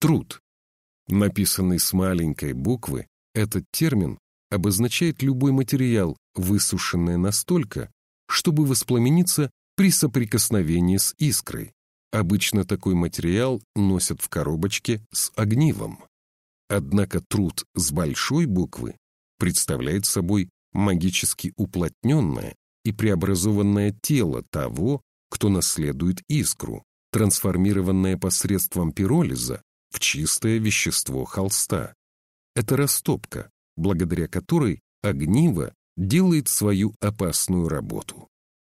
Труд. Написанный с маленькой буквы, этот термин обозначает любой материал, высушенный настолько, чтобы воспламениться при соприкосновении с искрой. Обычно такой материал носят в коробочке с огнивом. Однако труд с большой буквы представляет собой магически уплотненное и преобразованное тело того, кто наследует искру, трансформированное посредством пиролиза в чистое вещество холста. Это растопка, благодаря которой огниво делает свою опасную работу.